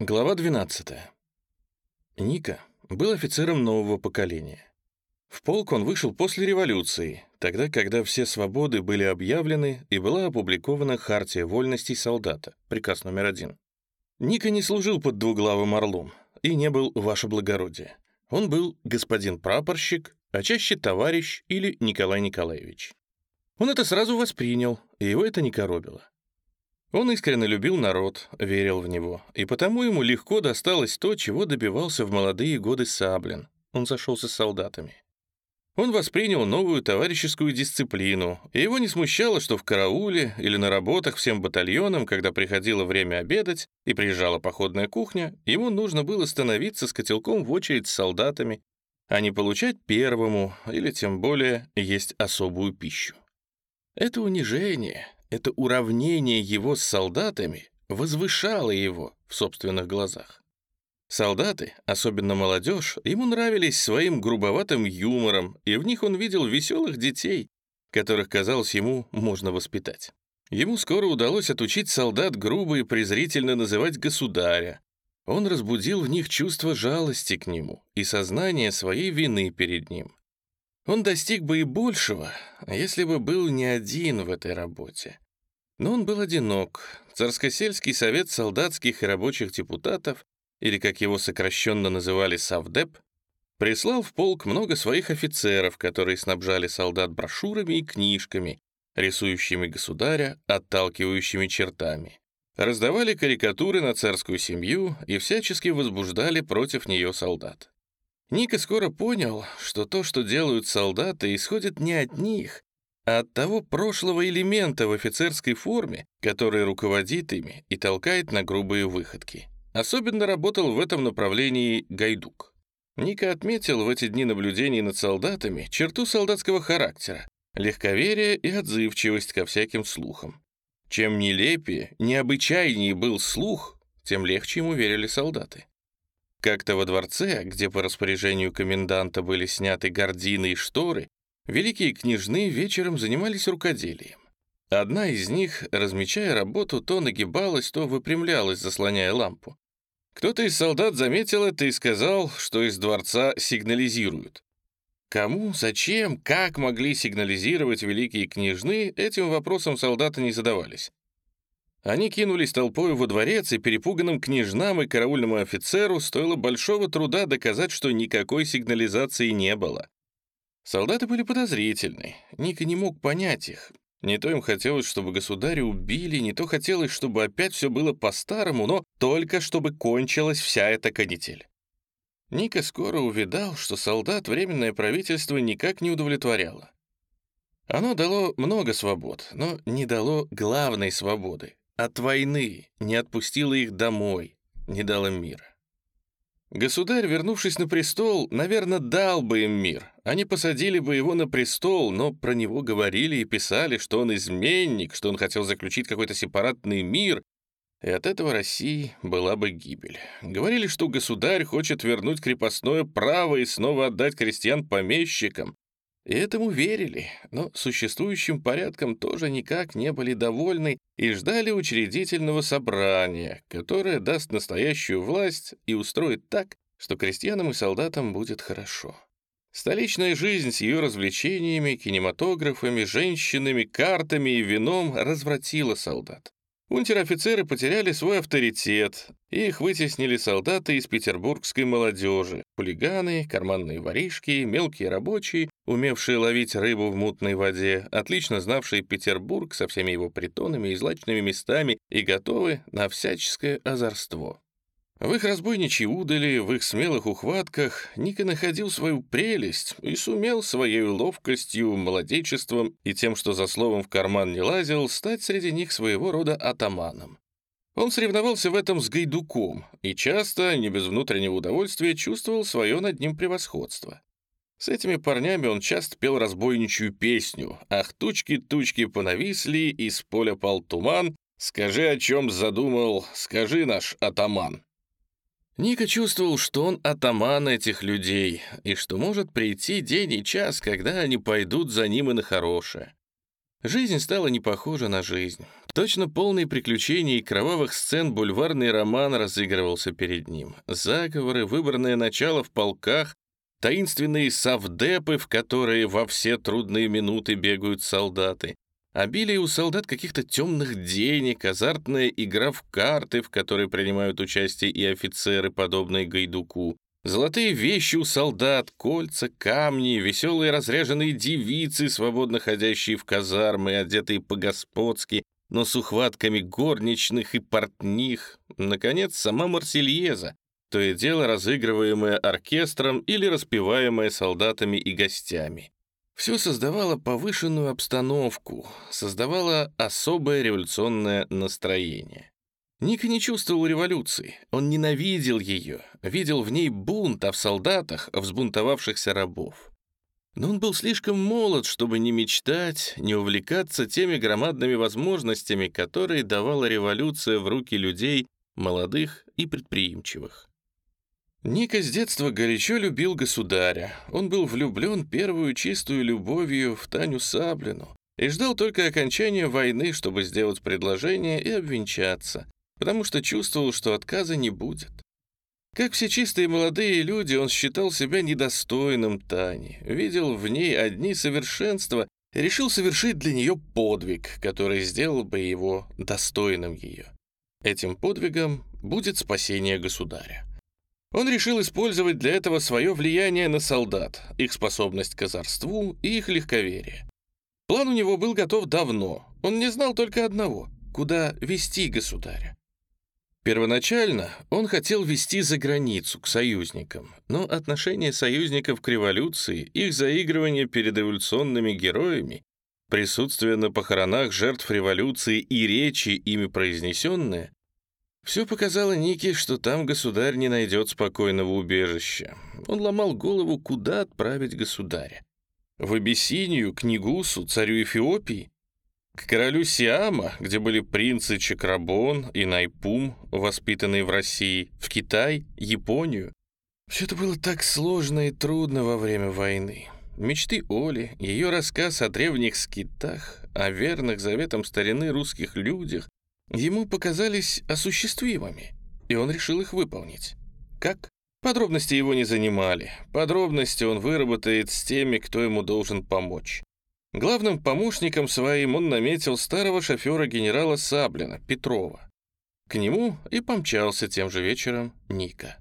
Глава 12. Ника был офицером нового поколения. В полк он вышел после революции, тогда, когда все свободы были объявлены и была опубликована Хартия вольностей солдата, приказ номер один. Ника не служил под двуглавым орлом и не был ваше благородие. Он был господин прапорщик, а чаще товарищ или Николай Николаевич. Он это сразу воспринял, и его это не коробило. Он искренне любил народ, верил в него, и потому ему легко досталось то, чего добивался в молодые годы Саблин. Он зашелся с солдатами. Он воспринял новую товарищескую дисциплину, и его не смущало, что в карауле или на работах всем батальонам, когда приходило время обедать и приезжала походная кухня, ему нужно было становиться с котелком в очередь с солдатами, а не получать первому или тем более есть особую пищу. Это унижение, это уравнение его с солдатами возвышало его в собственных глазах. Солдаты, особенно молодежь, ему нравились своим грубоватым юмором, и в них он видел веселых детей, которых, казалось ему, можно воспитать. Ему скоро удалось отучить солдат грубо и презрительно называть государя. Он разбудил в них чувство жалости к нему и сознание своей вины перед ним. Он достиг бы и большего, если бы был не один в этой работе. Но он был одинок. Царскосельский совет солдатских и рабочих депутатов, или, как его сокращенно называли, Совдеп, прислал в полк много своих офицеров, которые снабжали солдат брошюрами и книжками, рисующими государя отталкивающими чертами. Раздавали карикатуры на царскую семью и всячески возбуждали против нее солдат. Ника скоро понял, что то, что делают солдаты, исходит не от них, а от того прошлого элемента в офицерской форме, который руководит ими и толкает на грубые выходки. Особенно работал в этом направлении Гайдук. Ника отметил в эти дни наблюдений над солдатами черту солдатского характера, легковерие и отзывчивость ко всяким слухам. Чем нелепее, необычайнее был слух, тем легче ему верили солдаты. Как-то во дворце, где по распоряжению коменданта были сняты гардины и шторы, великие княжны вечером занимались рукоделием. Одна из них, размечая работу, то нагибалась, то выпрямлялась, заслоняя лампу. Кто-то из солдат заметил это и сказал, что из дворца сигнализируют. Кому, зачем, как могли сигнализировать великие княжны, этим вопросом солдаты не задавались. Они кинулись толпой во дворец, и перепуганным княжнам и караульному офицеру стоило большого труда доказать, что никакой сигнализации не было. Солдаты были подозрительны. Ника не мог понять их. Не то им хотелось, чтобы государя убили, не то хотелось, чтобы опять все было по-старому, но только чтобы кончилась вся эта канитель. Ника скоро увидал, что солдат временное правительство никак не удовлетворяло. Оно дало много свобод, но не дало главной свободы. От войны не отпустило их домой, не дало мира. Государь, вернувшись на престол, наверное, дал бы им мир. Они посадили бы его на престол, но про него говорили и писали, что он изменник, что он хотел заключить какой-то сепаратный мир, и от этого России была бы гибель. Говорили, что государь хочет вернуть крепостное право и снова отдать крестьян помещикам, и этому верили, но существующим порядком тоже никак не были довольны и ждали учредительного собрания, которое даст настоящую власть и устроит так, что крестьянам и солдатам будет хорошо. Столичная жизнь с ее развлечениями, кинематографами, женщинами, картами и вином развратила солдат. Унтер-офицеры потеряли свой авторитет, их вытеснили солдаты из петербургской молодежи, хулиганы, карманные воришки, мелкие рабочие, умевшие ловить рыбу в мутной воде, отлично знавшие Петербург со всеми его притонами и злачными местами и готовы на всяческое озорство. В их разбойничьей удали, в их смелых ухватках Ника находил свою прелесть и сумел своей ловкостью, молодечеством и тем, что за словом в карман не лазил, стать среди них своего рода атаманом. Он соревновался в этом с Гайдуком и часто, не без внутреннего удовольствия, чувствовал свое над ним превосходство. С этими парнями он часто пел разбойничью песню «Ах, тучки-тучки понависли, из поля пал туман, скажи, о чем задумал, скажи наш атаман». Ника чувствовал, что он атаман этих людей, и что может прийти день и час, когда они пойдут за ним и на хорошее. Жизнь стала не похожа на жизнь. Точно полный приключений и кровавых сцен бульварный роман разыгрывался перед ним. Заговоры, выбранное начало в полках, таинственные совдепы, в которые во все трудные минуты бегают солдаты, обилие у солдат каких-то темных денег, азартная игра в карты, в которой принимают участие и офицеры, подобные Гайдуку, Золотые вещи у солдат, кольца, камни, веселые разряженные девицы, свободно ходящие в казармы, одетые по-господски, но с ухватками горничных и портних. Наконец, сама Марсельеза, то и дело разыгрываемое оркестром или распеваемое солдатами и гостями. Все создавало повышенную обстановку, создавало особое революционное настроение. Ника не чувствовал революции, он ненавидел ее, видел в ней бунт, а в солдатах — взбунтовавшихся рабов. Но он был слишком молод, чтобы не мечтать, не увлекаться теми громадными возможностями, которые давала революция в руки людей, молодых и предприимчивых. Ника с детства горячо любил государя. Он был влюблен первую чистую любовью в Таню Саблину и ждал только окончания войны, чтобы сделать предложение и обвенчаться потому что чувствовал, что отказа не будет. Как все чистые молодые люди, он считал себя недостойным Тани, видел в ней одни совершенства и решил совершить для нее подвиг, который сделал бы его достойным ее. Этим подвигом будет спасение государя. Он решил использовать для этого свое влияние на солдат, их способность к озорству и их легковерие. План у него был готов давно, он не знал только одного — куда вести государя. Первоначально он хотел вести за границу, к союзникам, но отношение союзников к революции, их заигрывание перед революционными героями, присутствие на похоронах жертв революции и речи, ими произнесенные, все показало Нике, что там государь не найдет спокойного убежища. Он ломал голову, куда отправить государя. В Абиссинию, к Нигусу, царю Эфиопии? К королю Сиама, где были принцы Чакрабон и Найпум, воспитанные в России, в Китай, Японию. Все это было так сложно и трудно во время войны. Мечты Оли, ее рассказ о древних скитах, о верных заветам старины русских людях, ему показались осуществимыми, и он решил их выполнить. Как? Подробности его не занимали. Подробности он выработает с теми, кто ему должен помочь. Главным помощником своим он наметил старого шофера генерала Саблина, Петрова. К нему и помчался тем же вечером Ника.